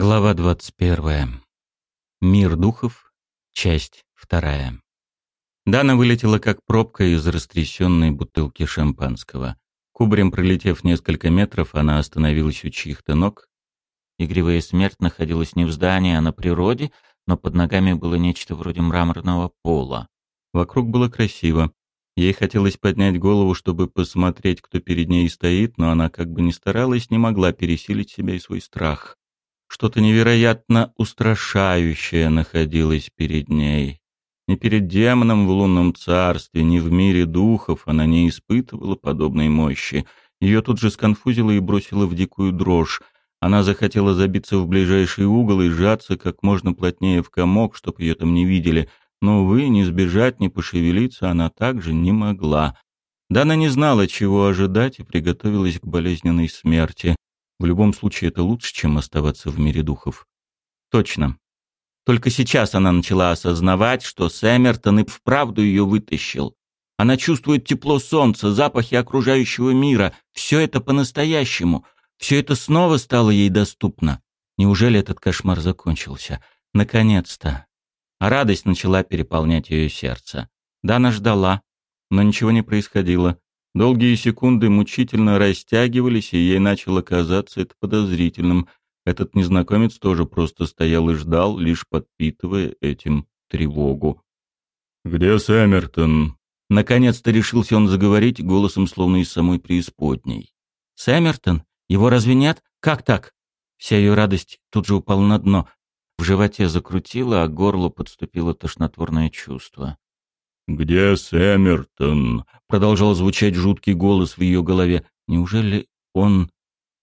Глава 21. Мир духов. Часть 2. Дана вылетела как пробка из растрясенной бутылки шампанского. Кубарем пролетев несколько метров, она остановилась у чьих-то ног. Игривая смерть находилась не в здании, а на природе, но под ногами было нечто вроде мраморного пола. Вокруг было красиво. Ей хотелось поднять голову, чтобы посмотреть, кто перед ней стоит, но она как бы ни старалась, не могла пересилить себя и свой страх. Что-то невероятно устрашающее находилось перед ней. Ни перед демоном в лунном царстве, ни в мире духов она не испытывала подобной мощи. Ее тут же сконфузило и бросило в дикую дрожь. Она захотела забиться в ближайший угол и сжаться как можно плотнее в комок, чтоб ее там не видели. Но, увы, ни сбежать, ни пошевелиться она также не могла. Да она не знала, чего ожидать, и приготовилась к болезненной смерти. В любом случае это лучше, чем оставаться в мире духов. Точно. Только сейчас она начала осознавать, что Сэмертон и вправду ее вытащил. Она чувствует тепло солнца, запахи окружающего мира. Все это по-настоящему. Все это снова стало ей доступно. Неужели этот кошмар закончился? Наконец-то. А радость начала переполнять ее сердце. Да, она ждала, но ничего не происходило. Долгие секунды мучительно растягивались, и ей начало казаться это подозрительным. Этот незнакомец тоже просто стоял и ждал, лишь подпитывая этим тревогу. «Где Сэмертон?» Наконец-то решился он заговорить голосом словно из самой преисподней. «Сэмертон? Его разве нет? Как так?» Вся ее радость тут же упала на дно. В животе закрутило, а к горлу подступило тошнотворное чувство. «Где Сэмертон?» — продолжал звучать жуткий голос в ее голове. «Неужели он...»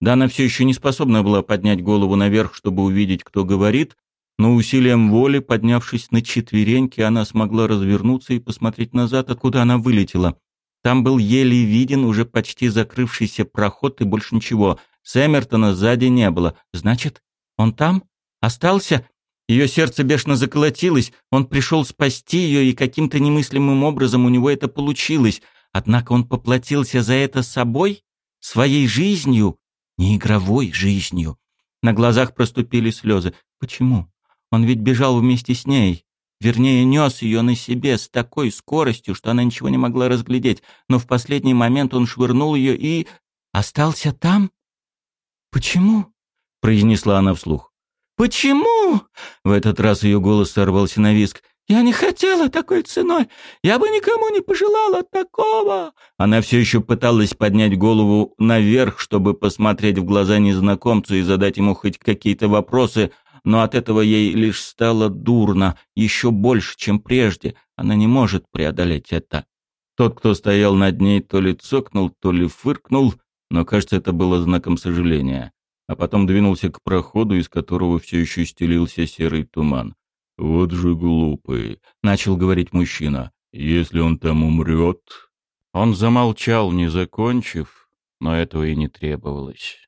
Да, она все еще не способна была поднять голову наверх, чтобы увидеть, кто говорит, но усилием воли, поднявшись на четвереньки, она смогла развернуться и посмотреть назад, откуда она вылетела. Там был еле виден уже почти закрывшийся проход и больше ничего. Сэмертона сзади не было. Значит, он там? Остался? Ее сердце бешено заколотилось, он пришел спасти ее, и каким-то немыслимым образом у него это получилось. Однако он поплатился за это собой, своей жизнью, не игровой жизнью. На глазах проступили слезы. Почему? Он ведь бежал вместе с ней. Вернее, нес ее на себе с такой скоростью, что она ничего не могла разглядеть. Но в последний момент он швырнул ее и... Остался там? «Почему?» — произнесла она вслух. «Почему?» — в этот раз ее голос сорвался на виск. «Я не хотела такой ценой. Я бы никому не пожелала такого». Она все еще пыталась поднять голову наверх, чтобы посмотреть в глаза незнакомцу и задать ему хоть какие-то вопросы, но от этого ей лишь стало дурно, еще больше, чем прежде. Она не может преодолеть это. Тот, кто стоял над ней, то ли цокнул, то ли фыркнул, но, кажется, это было знаком сожаления а потом двинулся к проходу, из которого все еще стелился серый туман. «Вот же глупый», — начал говорить мужчина. «Если он там умрет...» Он замолчал, не закончив, но этого и не требовалось.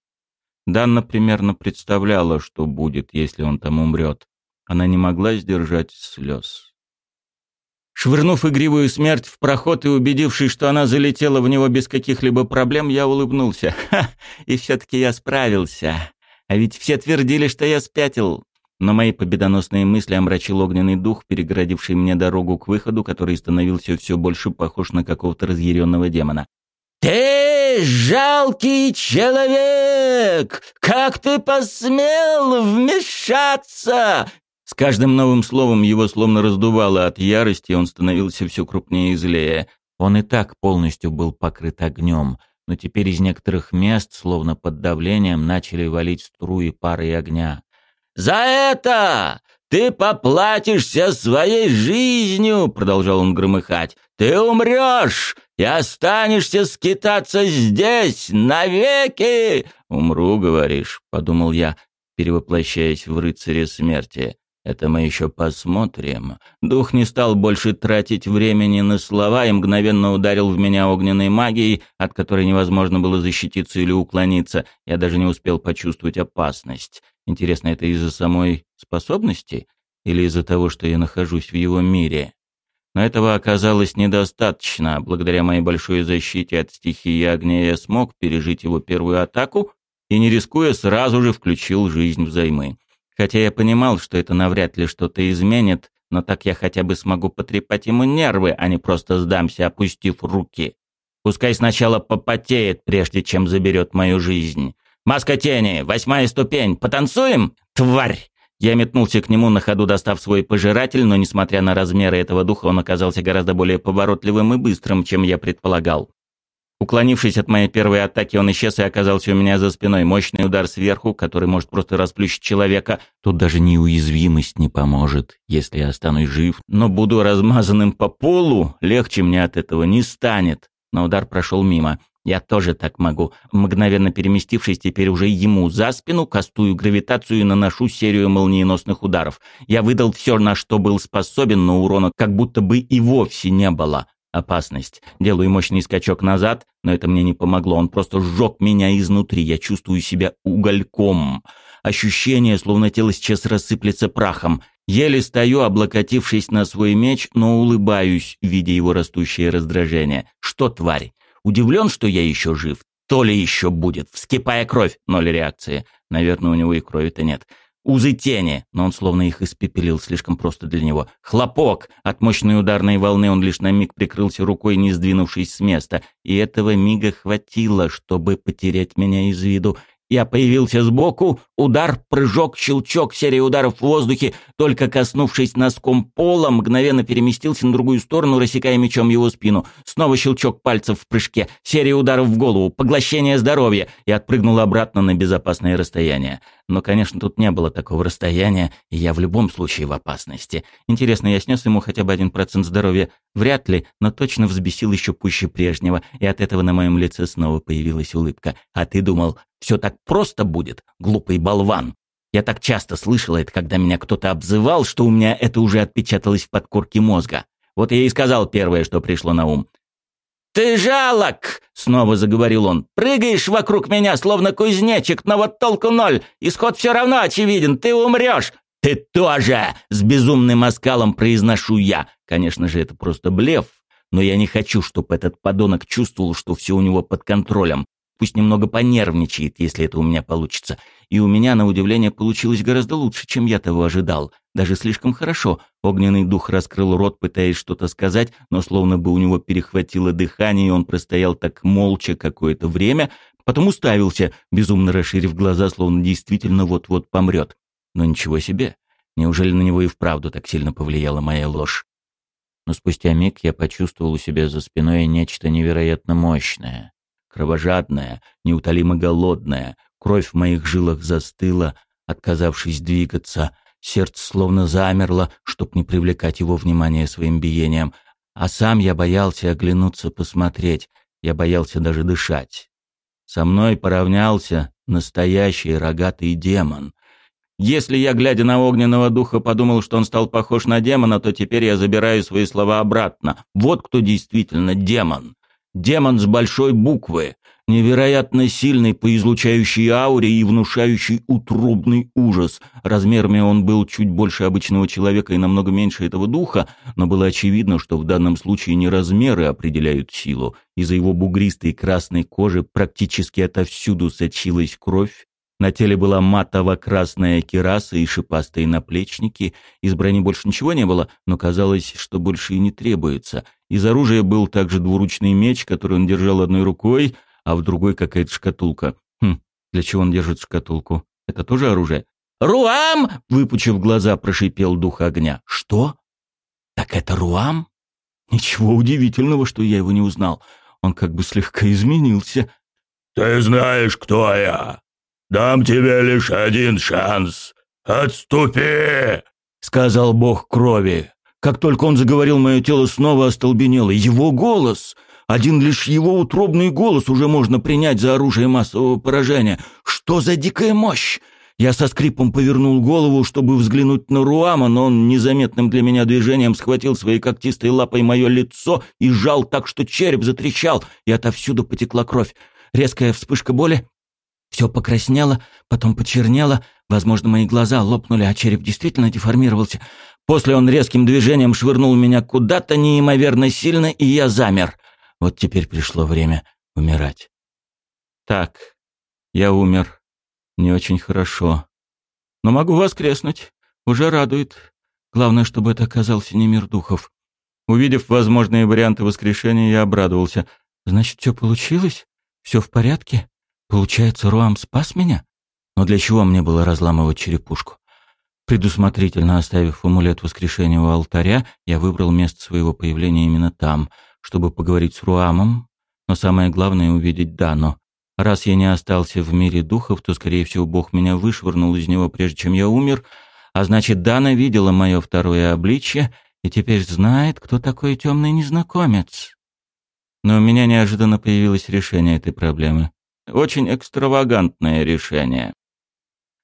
Данна примерно представляла, что будет, если он там умрет. Она не могла сдержать слез. Швырнув игривую смерть в проход и убедившись, что она залетела в него без каких-либо проблем, я улыбнулся. Ха! И все-таки я справился. А ведь все твердили, что я спятил. Но мои победоносные мысли омрачил огненный дух, перегородивший мне дорогу к выходу, который становился все больше похож на какого-то разъяренного демона. «Ты жалкий человек! Как ты посмел вмешаться? С каждым новым словом его словно раздувало от ярости, он становился все крупнее и злее. Он и так полностью был покрыт огнем, но теперь из некоторых мест, словно под давлением, начали валить струи пары и огня. «За это ты поплатишься своей жизнью!» — продолжал он громыхать. «Ты умрешь и останешься скитаться здесь навеки!» «Умру, говоришь», — подумал я, перевоплощаясь в рыцаря смерти. Это мы еще посмотрим. Дух не стал больше тратить времени на слова и мгновенно ударил в меня огненной магией, от которой невозможно было защититься или уклониться. Я даже не успел почувствовать опасность. Интересно, это из-за самой способности или из-за того, что я нахожусь в его мире? Но этого оказалось недостаточно. Благодаря моей большой защите от стихии огня я смог пережить его первую атаку и, не рискуя, сразу же включил жизнь взаймы. Хотя я понимал, что это навряд ли что-то изменит, но так я хотя бы смогу потрепать ему нервы, а не просто сдамся, опустив руки. Пускай сначала попотеет, прежде чем заберет мою жизнь. «Маска тени! Восьмая ступень! Потанцуем? Тварь!» Я метнулся к нему на ходу, достав свой пожиратель, но, несмотря на размеры этого духа, он оказался гораздо более поворотливым и быстрым, чем я предполагал. Уклонившись от моей первой атаки, он исчез и оказался у меня за спиной. Мощный удар сверху, который может просто расплющить человека. Тут даже неуязвимость не поможет, если я останусь жив. Но буду размазанным по полу, легче мне от этого не станет. Но удар прошел мимо. Я тоже так могу. Мгновенно переместившись теперь уже ему за спину, кастую гравитацию и наношу серию молниеносных ударов. Я выдал все, на что был способен, но урона как будто бы и вовсе не было. Опасность. Делаю мощный скачок назад, но это мне не помогло. Он просто сжег меня изнутри. Я чувствую себя угольком. Ощущение, словно тело сейчас рассыплется прахом. Еле стою, облокотившись на свой меч, но улыбаюсь, видя его растущее раздражение. Что, тварь? Удивлен, что я еще жив. То ли еще будет. Вскипая кровь. Ноль реакции. Наверное, у него и крови-то нет. Узы тени, но он словно их испепелил слишком просто для него. Хлопок! От мощной ударной волны он лишь на миг прикрылся рукой, не сдвинувшись с места. И этого мига хватило, чтобы потерять меня из виду. Я появился сбоку, удар, прыжок, щелчок, серия ударов в воздухе, только коснувшись носком пола, мгновенно переместился на другую сторону, рассекая мечом его спину. Снова щелчок пальцев в прыжке, серия ударов в голову, поглощение здоровья и отпрыгнул обратно на безопасное расстояние. Но, конечно, тут не было такого расстояния, и я в любом случае в опасности. Интересно, я снес ему хотя бы один процент здоровья? Вряд ли, но точно взбесил еще пуще прежнего, и от этого на моем лице снова появилась улыбка. А ты думал, все так просто будет, глупый болван. Я так часто слышала это, когда меня кто-то обзывал, что у меня это уже отпечаталось в подкорке мозга. Вот я и сказал первое, что пришло на ум. «Ты жалок!» — снова заговорил он. «Прыгаешь вокруг меня, словно кузнечик, но вот толку ноль. Исход все равно очевиден, ты умрешь. «Ты тоже!» — с безумным оскалом произношу я. Конечно же, это просто блеф, но я не хочу, чтобы этот подонок чувствовал, что все у него под контролем. Пусть немного понервничает, если это у меня получится. И у меня, на удивление, получилось гораздо лучше, чем я того ожидал. Даже слишком хорошо. Огненный дух раскрыл рот, пытаясь что-то сказать, но словно бы у него перехватило дыхание, и он простоял так молча какое-то время, потом уставился, безумно расширив глаза, словно действительно вот-вот помрет. Но ничего себе. Неужели на него и вправду так сильно повлияла моя ложь? Но спустя миг я почувствовал у себя за спиной нечто невероятно мощное кровожадная, неутолимо голодная. Кровь в моих жилах застыла, отказавшись двигаться. Сердце словно замерло, чтоб не привлекать его внимание своим биением. А сам я боялся оглянуться, посмотреть. Я боялся даже дышать. Со мной поравнялся настоящий рогатый демон. Если я, глядя на огненного духа, подумал, что он стал похож на демона, то теперь я забираю свои слова обратно. Вот кто действительно демон. Демон с большой буквы, невероятно сильный по излучающей ауре и внушающий утробный ужас. Размерами он был чуть больше обычного человека и намного меньше этого духа, но было очевидно, что в данном случае не размеры определяют силу. Из-за его бугристой красной кожи практически отовсюду сочилась кровь, на теле была матово-красная кираса и шипастые наплечники. Из брони больше ничего не было, но казалось, что больше и не требуется. Из оружия был также двуручный меч, который он держал одной рукой, а в другой какая-то шкатулка. Хм, для чего он держит шкатулку? Это тоже оружие? «Руам!» — выпучив глаза, прошипел дух огня. «Что? Так это Руам?» Ничего удивительного, что я его не узнал. Он как бы слегка изменился. «Ты знаешь, кто я?» Дам тебе лишь один шанс. Отступи!» — сказал бог крови. Как только он заговорил, мое тело снова остолбенело. Его голос, один лишь его утробный голос уже можно принять за оружие массового поражения. Что за дикая мощь! Я со скрипом повернул голову, чтобы взглянуть на Руама, но он незаметным для меня движением схватил своей когтистой лапой мое лицо и сжал так, что череп затрещал, и отовсюду потекла кровь. Резкая вспышка боли, все покраснело, потом почернело, возможно, мои глаза лопнули, а череп действительно деформировался. После он резким движением швырнул меня куда-то неимоверно сильно, и я замер. Вот теперь пришло время умирать. Так, я умер. Не очень хорошо. Но могу воскреснуть. Уже радует. Главное, чтобы это оказался не мир духов. Увидев возможные варианты воскрешения, я обрадовался. Значит, все получилось? Все в порядке? Получается, Руам спас меня? Но для чего мне было разламывать черепушку? Предусмотрительно оставив амулет воскрешения у алтаря, я выбрал место своего появления именно там, чтобы поговорить с Руамом, но самое главное — увидеть Дану. Раз я не остался в мире духов, то, скорее всего, Бог меня вышвырнул из него, прежде чем я умер, а значит, Дана видела мое второе обличье и теперь знает, кто такой темный незнакомец. Но у меня неожиданно появилось решение этой проблемы. Очень экстравагантное решение.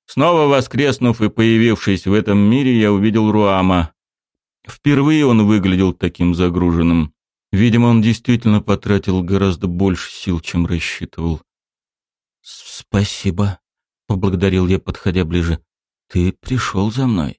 Снова воскреснув и появившись в этом мире, я увидел Руама. Впервые он выглядел таким загруженным. Видимо, он действительно потратил гораздо больше сил, чем рассчитывал. «Спасибо», — поблагодарил я, подходя ближе. «Ты пришел за мной».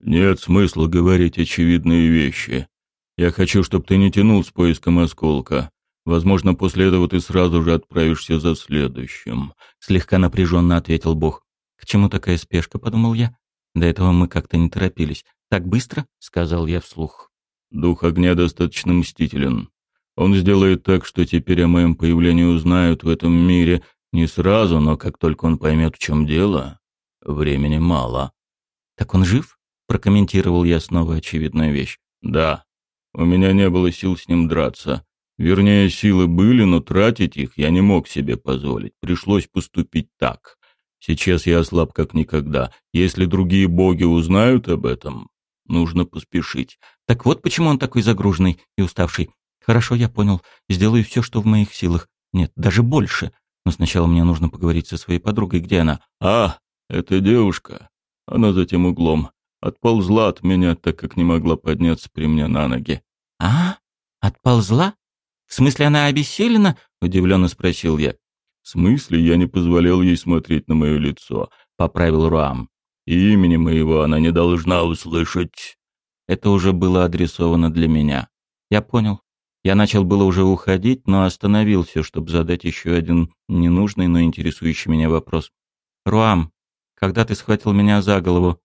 «Нет смысла говорить очевидные вещи. Я хочу, чтобы ты не тянул с поиском осколка. Возможно, после этого ты сразу же отправишься за следующим», — слегка напряженно ответил Бог. «К чему такая спешка?» — подумал я. «До этого мы как-то не торопились. Так быстро?» — сказал я вслух. «Дух огня достаточно мстителен. Он сделает так, что теперь о моем появлении узнают в этом мире не сразу, но как только он поймет, в чем дело, времени мало». «Так он жив?» — прокомментировал я снова очевидную вещь. «Да. У меня не было сил с ним драться. Вернее, силы были, но тратить их я не мог себе позволить. Пришлось поступить так. Сейчас я ослаб как никогда. Если другие боги узнают об этом, нужно поспешить. Так вот почему он такой загруженный и уставший. Хорошо, я понял. Сделаю все, что в моих силах. Нет, даже больше. Но сначала мне нужно поговорить со своей подругой. Где она? А, это девушка. Она за тем углом. Отползла от меня, так как не могла подняться при мне на ноги. А? Отползла? В смысле, она обессилена? Удивленно спросил я. В смысле, я не позволял ей смотреть на мое лицо, поправил Руам. И имени моего она не должна услышать. Это уже было адресовано для меня. Я понял. Я начал было уже уходить, но остановился, чтобы задать еще один ненужный, но интересующий меня вопрос. «Руам, когда ты схватил меня за голову,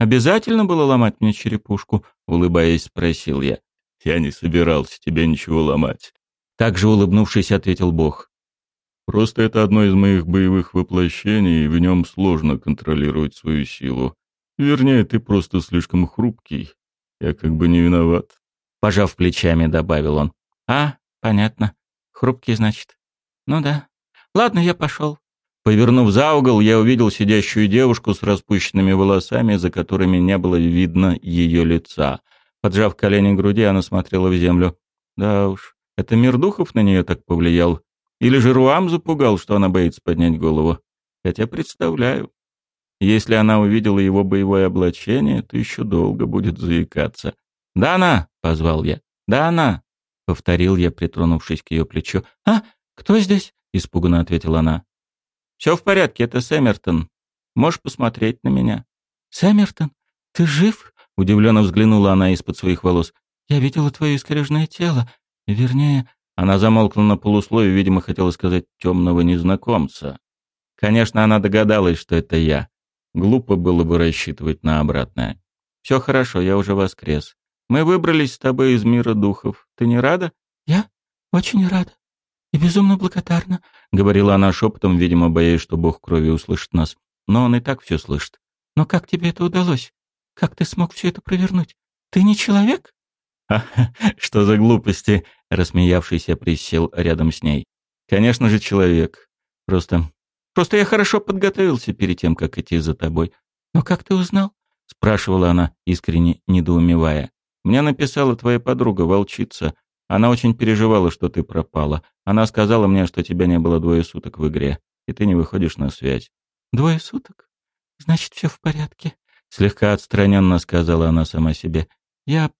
обязательно было ломать мне черепушку?» — улыбаясь, спросил я. «Я не собирался тебе ничего ломать. Также улыбнувшись, ответил Бог. «Просто это одно из моих боевых воплощений, и в нем сложно контролировать свою силу. Вернее, ты просто слишком хрупкий. Я как бы не виноват». Пожав плечами, добавил он. «А, понятно. Хрупкий, значит. Ну да. Ладно, я пошел». Повернув за угол, я увидел сидящую девушку с распущенными волосами, за которыми не было видно ее лица. Поджав колени к груди, она смотрела в землю. Да уж, это мир духов на нее так повлиял? Или же Руам запугал, что она боится поднять голову? Хотя представляю. Если она увидела его боевое облачение, то еще долго будет заикаться. «Да она!» — позвал я. «Да она!» — повторил я, притронувшись к ее плечу. «А, кто здесь?» — испуганно ответила она. «Все в порядке, это Сэмертон. Можешь посмотреть на меня». «Сэмертон, ты жив?» — удивленно взглянула она из-под своих волос. «Я видела твое искорежное тело. Вернее, она замолкла на полуслове, видимо, хотела сказать «темного незнакомца». Конечно, она догадалась, что это я. Глупо было бы рассчитывать на обратное. «Все хорошо, я уже воскрес. Мы выбрались с тобой из мира духов. Ты не рада?» «Я очень рада и безумно благодарна», — говорила она шепотом, видимо, боясь, что бог крови услышит нас. Но он и так все слышит. «Но как тебе это удалось? Как ты смог все это провернуть? Ты не человек?» что за глупости?» — рассмеявшийся присел рядом с ней. «Конечно же, человек. Просто... Просто я хорошо подготовился перед тем, как идти за тобой. Но как ты узнал?» — спрашивала она, искренне недоумевая. «Мне написала твоя подруга, волчица. Она очень переживала, что ты пропала. Она сказала мне, что тебя не было двое суток в игре, и ты не выходишь на связь». «Двое суток? Значит, все в порядке?» Слегка отстраненно сказала она сама себе. «Я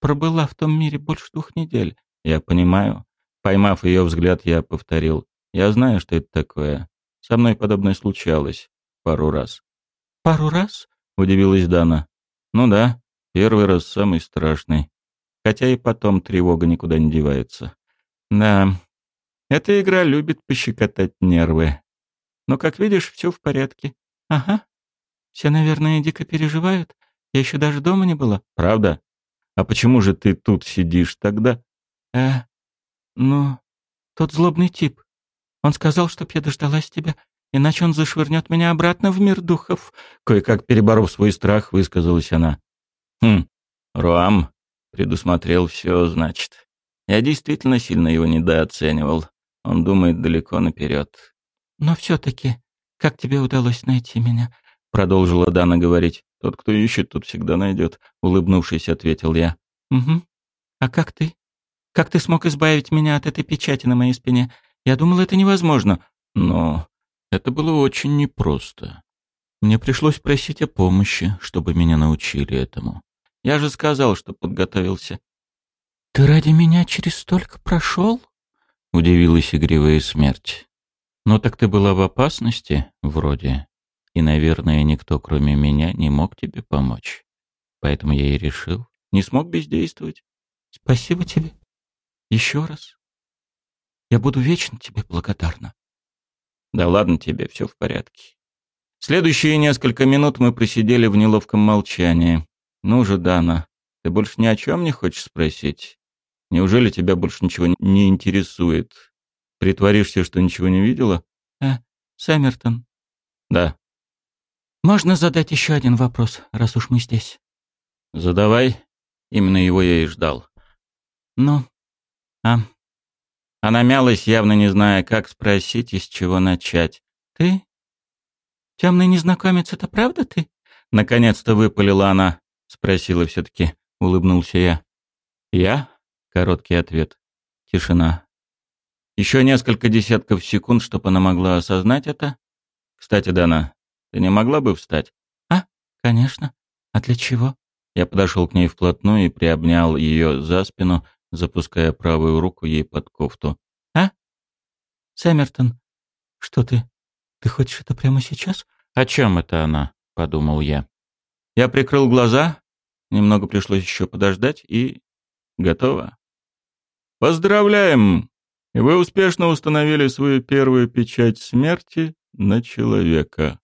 пробыла в том мире больше двух недель. Я понимаю. Поймав ее взгляд, я повторил. Я знаю, что это такое. Со мной подобное случалось. Пару раз. Пару раз? Удивилась Дана. Ну да, первый раз самый страшный. Хотя и потом тревога никуда не девается. Да, эта игра любит пощекотать нервы. Но, как видишь, все в порядке. Ага, Все, наверное, дико переживают. Я еще даже дома не была. Правда? А почему же ты тут сидишь тогда? Э, ну, тот злобный тип. Он сказал, чтоб я дождалась тебя, иначе он зашвырнет меня обратно в мир духов. Кое-как переборов свой страх, высказалась она. Хм, Руам предусмотрел все, значит. Я действительно сильно его недооценивал. Он думает далеко наперед. Но все-таки, как тебе удалось найти меня? Продолжила Дана говорить. Тот, кто ищет, тут всегда найдет. Улыбнувшись, ответил я. Угу. А как ты? Как ты смог избавить меня от этой печати на моей спине? Я думал, это невозможно. Но это было очень непросто. Мне пришлось просить о помощи, чтобы меня научили этому. Я же сказал, что подготовился. «Ты ради меня через столько прошел?» — удивилась игривая смерть. «Ну так ты была в опасности, вроде, и, наверное, никто, кроме меня, не мог тебе помочь. Поэтому я и решил, не смог бездействовать. Спасибо тебе. Еще раз. Я буду вечно тебе благодарна». «Да ладно тебе, все в порядке». Следующие несколько минут мы просидели в неловком молчании. «Ну же, Дана, ты больше ни о чем не хочешь спросить? Неужели тебя больше ничего не интересует? Притворишься, что ничего не видела?» «Э, Сэммертон». «Да». «Можно задать еще один вопрос, раз уж мы здесь?» «Задавай. Именно его я и ждал». «Ну, а...» Она мялась, явно не зная, как спросить и с чего начать. «Ты? Темный незнакомец, это правда ты?» Наконец-то выпалила она. Спросила все-таки, улыбнулся я. «Я?» — короткий ответ. Тишина. Еще несколько десятков секунд, чтобы она могла осознать это. «Кстати, Дана, ты не могла бы встать?» «А, конечно. А для чего?» Я подошел к ней вплотную и приобнял ее за спину, запуская правую руку ей под кофту. «А? Сэммертон, что ты? Ты хочешь это прямо сейчас?» «О чем это она?» — подумал я. Я прикрыл глаза, немного пришлось еще подождать и... Готово. Поздравляем! Вы успешно установили свою первую печать смерти на человека.